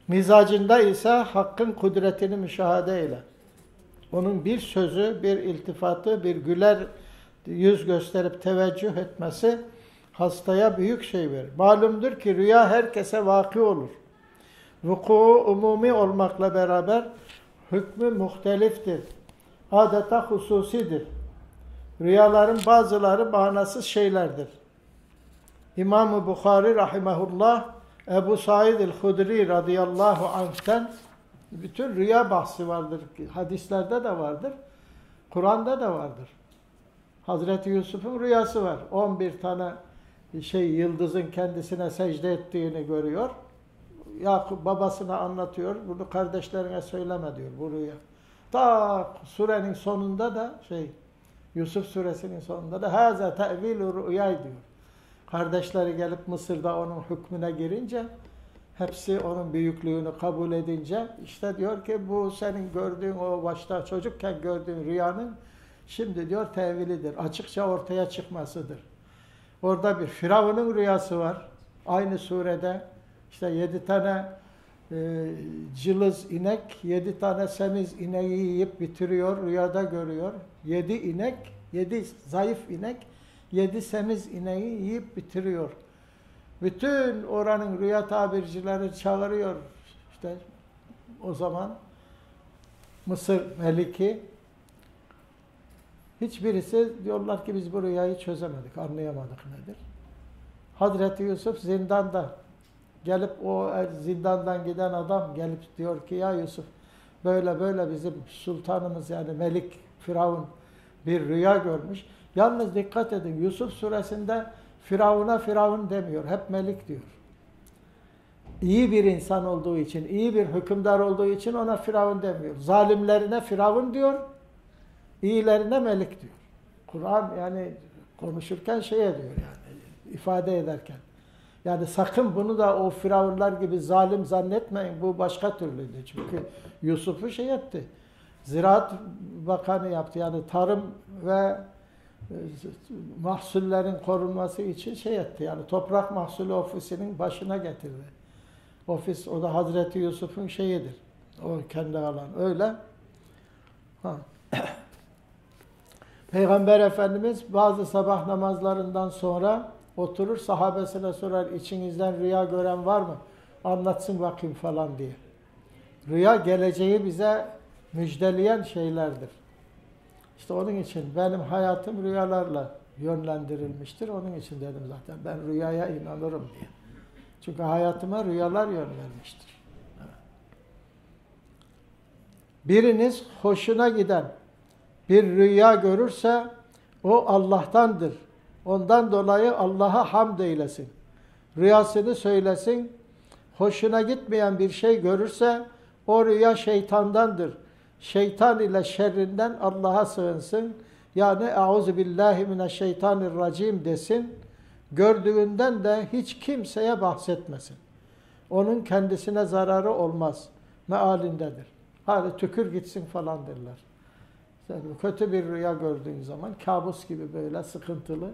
Mizacında ise hakkın kudretini müşahede eyle. Onun bir sözü, bir iltifatı, bir güler yüz gösterip teveccüh etmesi hastaya büyük şey verir. Malumdur ki rüya herkese vaki olur. Vuku umumi olmakla beraber hükmü muhteliftir. Adeta hususidir. Rüyaların bazıları manasız şeylerdir. İmam-ı Bukhari rahimahullah Ebu Said el-Hudri radıyallahu anh'ten bütün rüya bahsi vardır. Hadislerde de vardır. Kur'an'da da vardır. Hazreti Yusuf'un rüyası var. 11 tane şey yıldızın kendisine secde ettiğini görüyor. Yakup babasına anlatıyor. Bunu kardeşlerine söyleme diyor bu rüya. Ta surenin sonunda da şey Yusuf suresinin sonunda da haza te'vilu rüyay diyor. Kardeşleri gelip Mısır'da onun hükmüne girince hepsi onun büyüklüğünü kabul edince işte diyor ki bu senin gördüğün o başta çocukken gördüğün rüyanın şimdi diyor tevilidir. Açıkça ortaya çıkmasıdır. Orada bir Firavun'un rüyası var. Aynı surede işte yedi tane e, cılız inek, yedi tane semiz ineği yiyip bitiriyor, rüyada görüyor. Yedi inek, yedi zayıf inek, yedi semiz ineği yiyip bitiriyor. Bütün oranın rüya tabircileri çağırıyor. İşte o zaman Mısır Meliki hiçbirisi diyorlar ki biz bu rüyayı çözemedik, anlayamadık nedir. Hazreti Yusuf zindanda gelip o zindandan giden adam gelip diyor ki ya Yusuf böyle böyle bizim sultanımız yani Melik Firavun bir rüya görmüş. Yalnız dikkat edin Yusuf suresinde Firavun'a Firavun demiyor. Hep Melik diyor. İyi bir insan olduğu için, iyi bir hükümdar olduğu için ona Firavun demiyor. Zalimlerine Firavun diyor, iyilerine Melik diyor. Kur'an yani konuşurken şey ediyor yani ifade ederken. Yani sakın bunu da o firavunlar gibi zalim zannetmeyin. Bu başka türlüydü. Çünkü Yusuf'u şey etti. Ziraat Bakanı yaptı. Yani tarım ve e, mahsullerin korunması için şey etti. Yani toprak mahsulü ofisinin başına getirdi. Ofis o da Hazreti Yusuf'un şeyidir. O kendi alan. Öyle. Ha. Peygamber Efendimiz bazı sabah namazlarından sonra Oturur sahabesine sorar içinizden rüya gören var mı? Anlatsın bakayım falan diye. Rüya geleceği bize müjdeleyen şeylerdir. İşte onun için benim hayatım rüyalarla yönlendirilmiştir. Onun için dedim zaten ben rüyaya inanırım diye. Çünkü hayatıma rüyalar yön vermiştir. Biriniz hoşuna giden bir rüya görürse o Allah'tandır. Ondan dolayı Allah'a hamd eylesin. Rüyasını söylesin. Hoşuna gitmeyen bir şey görürse O rüya şeytandandır. Şeytan ile şerrinden Allah'a sığınsın. Yani euzu billahi mineşşeytanirracim desin. Gördüğünden de hiç kimseye bahsetmesin. Onun kendisine zararı olmaz. Mealindedir. Hadi tükür gitsin falan derler. Kötü bir rüya gördüğün zaman kabus gibi böyle sıkıntılı.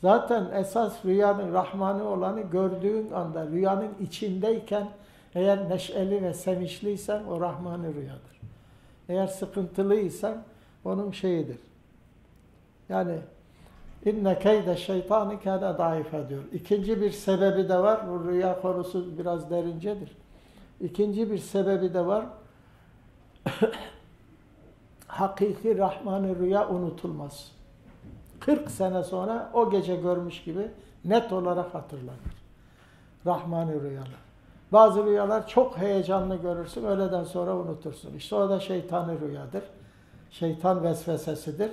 Zaten esas rüyanın rahmanı olanı gördüğün anda rüyanın içindeyken eğer neşeli ve sevinçliysen o rahmanı rüyadır. Eğer sıkıntılıysan onun şeyidir. Yani inne keyde şeytanı kâne daife diyor. İkinci bir sebebi de var. Bu rüya konusu biraz derincedir. İkinci bir sebebi de var. Hakiki Rahman-ı Rüya unutulmaz. 40 sene sonra o gece görmüş gibi net olarak hatırlanır. Rahman-ı Rüyalar. Bazı rüyalar çok heyecanlı görürsün, öğleden sonra unutursun. İşte o da şeytanı rüyadır. Şeytan vesvesesidir.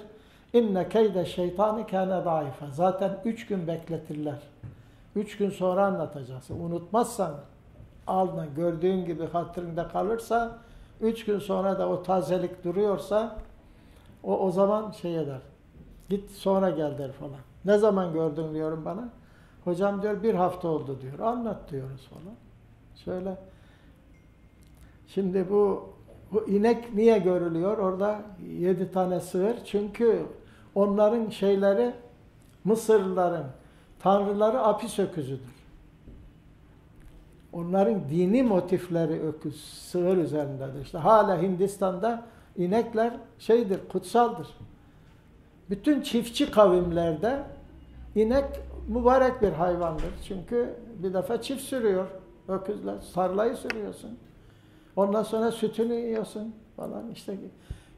İnne keyde şeytanı kâne daife. Zaten üç gün bekletirler. Üç gün sonra anlatacaksın. Unutmazsan, alma gördüğün gibi hatırında kalırsa, üç gün sonra da o tazelik duruyorsa, o o zaman şey eder. Git sonra gel der falan. Ne zaman gördün diyorum bana. Hocam diyor bir hafta oldu diyor. Anlat diyoruz falan. Şöyle. Şimdi bu bu inek niye görülüyor? Orada yedi tane sığır. Çünkü onların şeyleri Mısırlıların tanrıları apis öküzüdür. Onların dini motifleri öküz, sığır üzerindedir. İşte hala Hindistan'da inekler şeydir, kutsaldır. Bütün çiftçi kavimlerde inek mübarek bir hayvandır. Çünkü bir defa çift sürüyor öküzler. Sarlayı sürüyorsun. Ondan sonra sütünü yiyorsun falan. İşte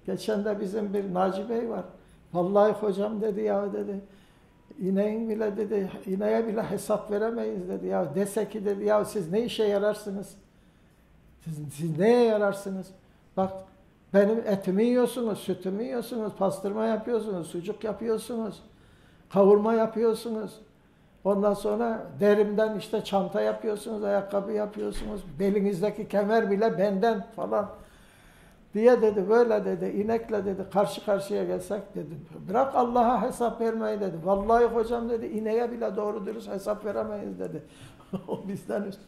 geçen de bizim bir Naci Bey var. Vallahi hocam dedi ya dedi. İneğin bile dedi, ineğe bile hesap veremeyiz dedi. Ya dese ki dedi ya siz ne işe yararsınız? Siz, siz neye yararsınız? Bak benim etimi yiyorsunuz, sütümü yiyorsunuz, pastırma yapıyorsunuz, sucuk yapıyorsunuz, kavurma yapıyorsunuz. Ondan sonra derimden işte çanta yapıyorsunuz, ayakkabı yapıyorsunuz, belinizdeki kemer bile benden falan diye dedi, böyle dedi, inekle dedi, karşı karşıya gelsek dedi. Bırak Allah'a hesap vermeyi dedi. Vallahi hocam dedi, ineğe bile doğru dürüst hesap veremeyiz dedi. o bizden üst.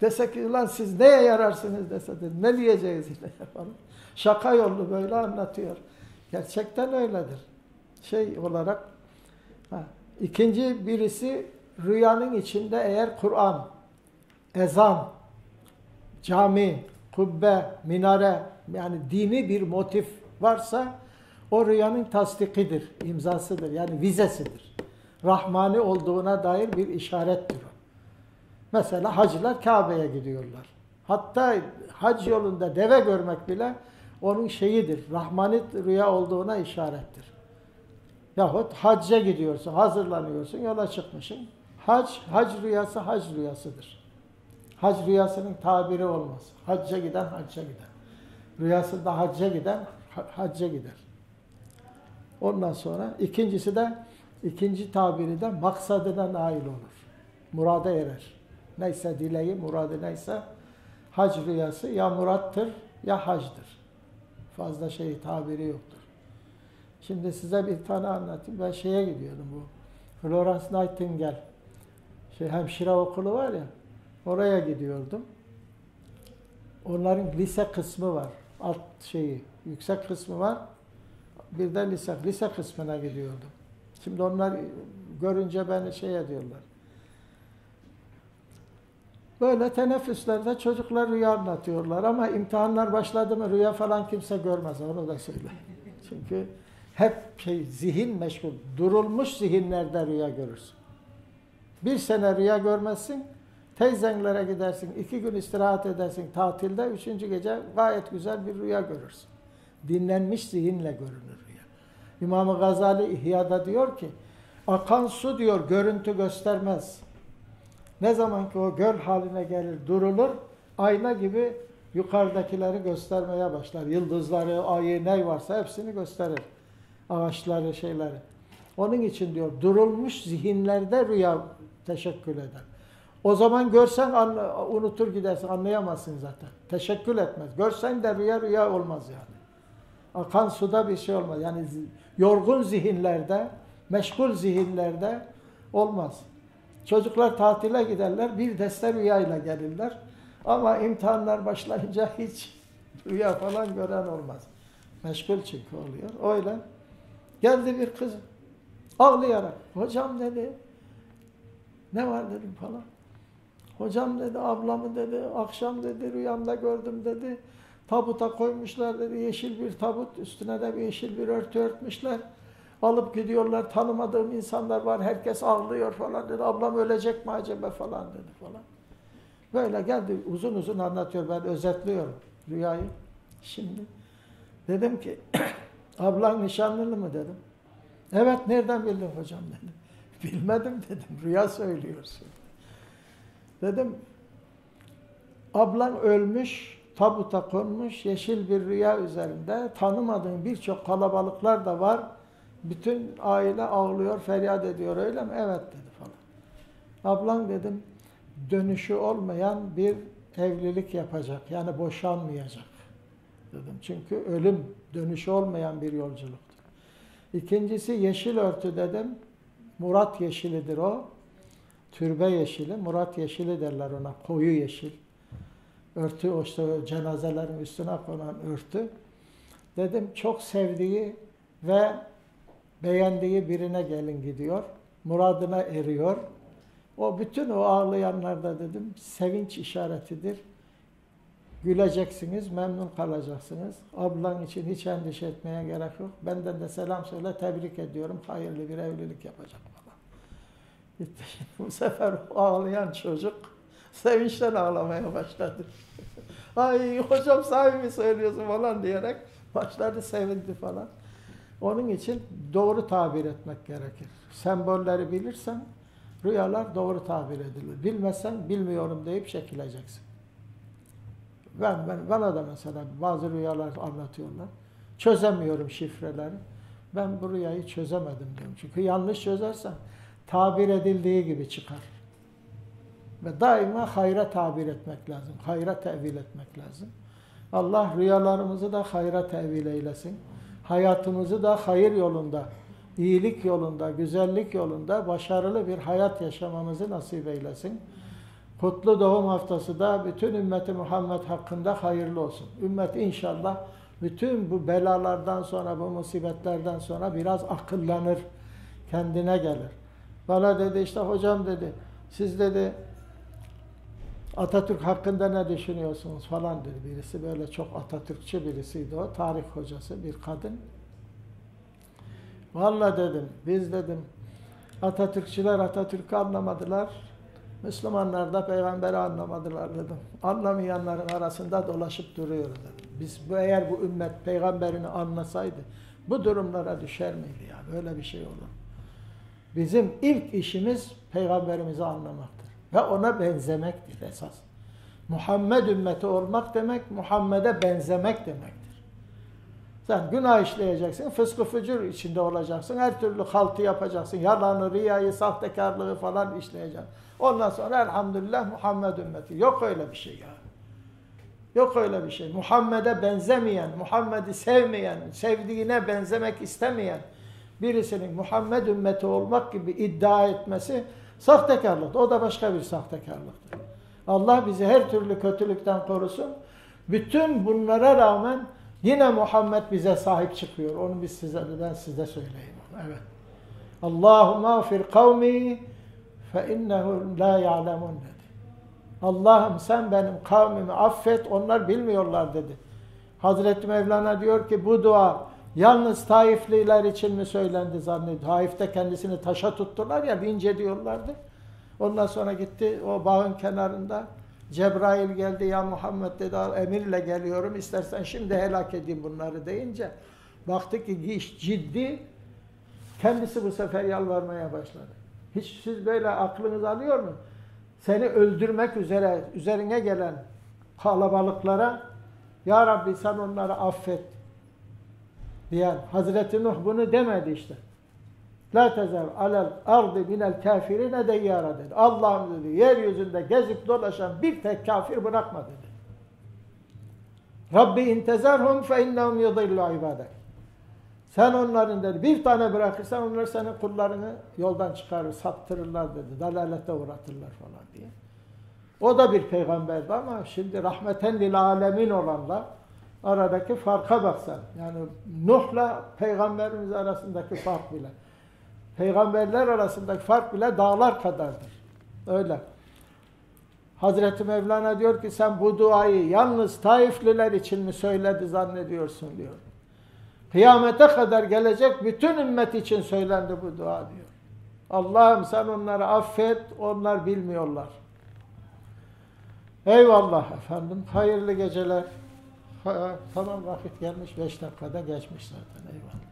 Dese ki lan siz neye yararsınız dese dedi. Ne diyeceğiz yine falan. Şaka yollu böyle anlatıyor. Gerçekten öyledir. Şey olarak. Ha. İkinci birisi rüyanın içinde eğer Kur'an, ezan, cami, kubbe, minare yani dini bir motif varsa o rüyanın tasdikidir, imzasıdır yani vizesidir. Rahmani olduğuna dair bir işarettir o. Mesela hacılar Kabe'ye gidiyorlar. Hatta hac yolunda deve görmek bile onun şeyidir. Rahmani rüya olduğuna işarettir. Yahut hacca gidiyorsun, hazırlanıyorsun, yola çıkmışsın. Hac, hac rüyası hac rüyasıdır. Hac rüyasının tabiri olmaz. Hacca giden hacca gider. Rüyasında hacca giden hacca gider. Ondan sonra ikincisi de ikinci tabiri de maksadına nail olur. Murada erer. Neyse dileği, muradı neyse hac rüyası ya murattır ya hacdır. Fazla şey tabiri yoktur. Şimdi size bir tane anlatayım. Ben şeye gidiyordum bu. Florence Nightingale şey hemşire okulu var ya oraya gidiyordum. Onların lise kısmı var. Alt şeyi, yüksek kısmı var. Bir de lise, lise kısmına gidiyordum. Şimdi onlar görünce beni şey ediyorlar. Böyle teneffüslerde çocuklar rüya anlatıyorlar ama imtihanlar başladı mı rüya falan kimse görmez onu da söyle. Çünkü hep şey zihin meşgul, durulmuş zihinlerde rüya görürsün. Bir sene rüya görmezsin, teyzenlere gidersin, iki gün istirahat edersin tatilde, üçüncü gece gayet güzel bir rüya görürsün. Dinlenmiş zihinle görünür rüya. İmam-ı Gazali İhya'da diyor ki, akan su diyor görüntü göstermez. Ne zaman ki o göl haline gelir, durulur, ayna gibi yukarıdakileri göstermeye başlar. Yıldızları, ayı, ne varsa hepsini gösterir. Ağaçları, şeyleri. Onun için diyor durulmuş zihinlerde rüya teşekkül eder. O zaman görsen unutur gidersin, anlayamazsın zaten. Teşekkür etmez. Görsen de rüya rüya olmaz yani. Akan suda bir şey olmaz. Yani yorgun zihinlerde, meşgul zihinlerde olmaz. Çocuklar tatile giderler, bir deste rüyayla gelirler. Ama imtihanlar başlayınca hiç rüya falan gören olmaz. Meşgul çünkü oluyor. Öyle. Geldi bir kız ağlayarak. Hocam dedi. Ne var dedim falan. Hocam dedi ablamı dedi akşam dedi rüyamda gördüm dedi. Tabuta koymuşlar dedi yeşil bir tabut üstüne de bir yeşil bir örtü örtmüşler. Alıp gidiyorlar tanımadığım insanlar var herkes ağlıyor falan dedi. Ablam ölecek mi acaba falan dedi falan. Böyle geldi uzun uzun anlatıyor ben özetliyorum rüyayı. Şimdi dedim ki ablan nişanlılı mı dedim. Evet nereden bildin hocam dedi. Bilmedim dedim rüya söylüyorsun. Dedim ablan ölmüş tabuta konmuş yeşil bir rüya üzerinde tanımadığın birçok kalabalıklar da var. Bütün aile ağlıyor, feryat ediyor öyle mi? Evet dedi falan. Ablan dedim dönüşü olmayan bir evlilik yapacak. Yani boşanmayacak dedim. Çünkü ölüm dönüşü olmayan bir yolculuktur. İkincisi yeşil örtü dedim. Murat yeşilidir o. Türbe yeşili. Murat yeşili derler ona. Koyu yeşil. Örtü o işte cenazelerin üstüne konan örtü. Dedim çok sevdiği ve beğendiği birine gelin gidiyor. Muradına eriyor. O bütün o ağlayanlarda dedim sevinç işaretidir. Güleceksiniz, memnun kalacaksınız. Ablan için hiç endişe etmeye gerek yok. Benden de selam söyle, tebrik ediyorum. Hayırlı bir evlilik yapacak. Bu sefer ağlayan çocuk sevinçten ağlamaya başladı. Ay hocam samimi söylüyorsun falan diyerek başladı sevindi falan. Onun için doğru tabir etmek gerekir. Sembolleri bilirsen rüyalar doğru tabir edilir. Bilmezsen bilmiyorum deyip çekileceksin. Ben, ben bana da mesela bazı rüyalar anlatıyorlar. Çözemiyorum şifreleri. Ben bu rüyayı çözemedim diyorum. Çünkü yanlış çözersen tabir edildiği gibi çıkar. Ve daima hayra tabir etmek lazım. Hayra tevil etmek lazım. Allah rüyalarımızı da hayra tevil eylesin. Hayatımızı da hayır yolunda, iyilik yolunda, güzellik yolunda başarılı bir hayat yaşamamızı nasip eylesin. Kutlu doğum haftası da bütün ümmeti Muhammed hakkında hayırlı olsun. Ümmet inşallah bütün bu belalardan sonra, bu musibetlerden sonra biraz akıllanır, kendine gelir. Bana dedi işte hocam dedi, siz dedi Atatürk hakkında ne düşünüyorsunuz falan dedi birisi. Böyle çok Atatürkçü birisiydi o. Tarih hocası bir kadın. Valla dedim biz dedim Atatürkçüler Atatürk'ü anlamadılar. Müslümanlar da peygamberi anlamadılar dedim. Anlamayanların arasında dolaşıp duruyor dedim. Biz bu eğer bu ümmet peygamberini anlasaydı bu durumlara düşer miydi ya? Böyle bir şey olur. Bizim ilk işimiz peygamberimizi anlamaktır. Ve ona benzemektir esas. Muhammed ümmeti olmak demek, Muhammed'e benzemek demektir. Sen günah işleyeceksin, fıskı fücur içinde olacaksın, her türlü haltı yapacaksın, yalanı, riyayı, sahtekarlığı falan işleyeceksin. Ondan sonra elhamdülillah Muhammed ümmeti. Yok öyle bir şey ya. Yok öyle bir şey. Muhammed'e benzemeyen, Muhammed'i sevmeyen, sevdiğine benzemek istemeyen birisinin Muhammed ümmeti olmak gibi iddia etmesi sahtekarlık. O da başka bir sahtekarlıktır. Allah bizi her türlü kötülükten korusun. Bütün bunlara rağmen yine Muhammed bize sahip çıkıyor. Onu biz size, ben size söyleyeyim. Evet. Allahümme fir kavmi fe innehum la ya'lemun dedi. Allah'ım sen benim kavmimi affet onlar bilmiyorlar dedi. Hazreti Mevlana diyor ki bu dua yalnız Taifliler için mi söylendi zannediyor. Taif'te kendisini taşa tuttular ya bince diyorlardı. Ondan sonra gitti o bağın kenarında Cebrail geldi ya Muhammed dedi emirle geliyorum istersen şimdi helak edeyim bunları deyince baktı ki iş ciddi kendisi bu sefer yalvarmaya başladı. Hiç siz böyle aklınız alıyor mu? Seni öldürmek üzere üzerine gelen kalabalıklara Ya Rabbi sen onları affet diyen Hazreti Nuh bunu demedi işte. La tezer alel ardı minel kafirine deyyara dedi. Allah'ım dedi yeryüzünde gezip dolaşan bir tek kafir bırakma dedi. Rabbi intezerhum fe innehum yudillu ibadek. Sen onların dedi bir tane bırakırsan onlar senin kullarını yoldan çıkarır, saptırırlar dedi. Dalalete uğratırlar falan diye. O da bir peygamberdi ama şimdi rahmeten lil alemin olanlar aradaki farka baksan. Yani Nuh'la peygamberimiz arasındaki fark bile. Peygamberler arasındaki fark bile dağlar kadardır. Öyle. Hazreti Mevlana diyor ki sen bu duayı yalnız Taifliler için mi söyledi zannediyorsun diyor. Kıyamete kadar gelecek bütün ümmet için söylendi bu dua diyor. Allah'ım sen onları affet, onlar bilmiyorlar. Eyvallah efendim, hayırlı geceler. Ha, tamam vakit gelmiş, beş dakikada geçmiş zaten eyvallah.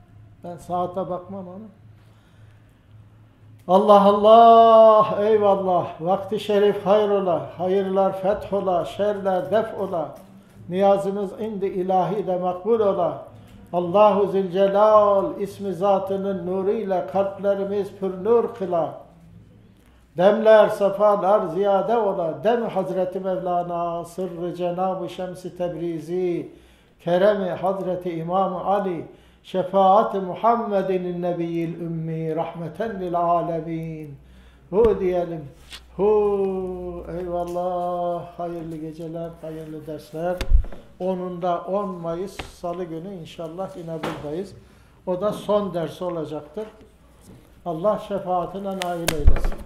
Ben saate bakmam onu. Allah Allah, eyvallah. Vakti şerif hayrola, hayırlar fethola, şerler def ola. Niyazımız indi ilahi de makbul ola. Allahu Zülcelal ismi zatının nuruyla kalplerimiz pür nur kıla. Demler, safalar ziyade ola. Dem Hazreti Mevlana, sırrı Cenab-ı Şems-i Tebrizi, keremi Hazreti İmam Ali, şefaat Muhammedin Nebiyyil Ümmi, rahmeten lil alemin. Hu diyelim. Hu eyvallah. Hayırlı geceler, hayırlı dersler. 10'unda 10 Mayıs Salı günü inşallah yine buradayız. O da son ders olacaktır. Allah şefaatine nail eylesin.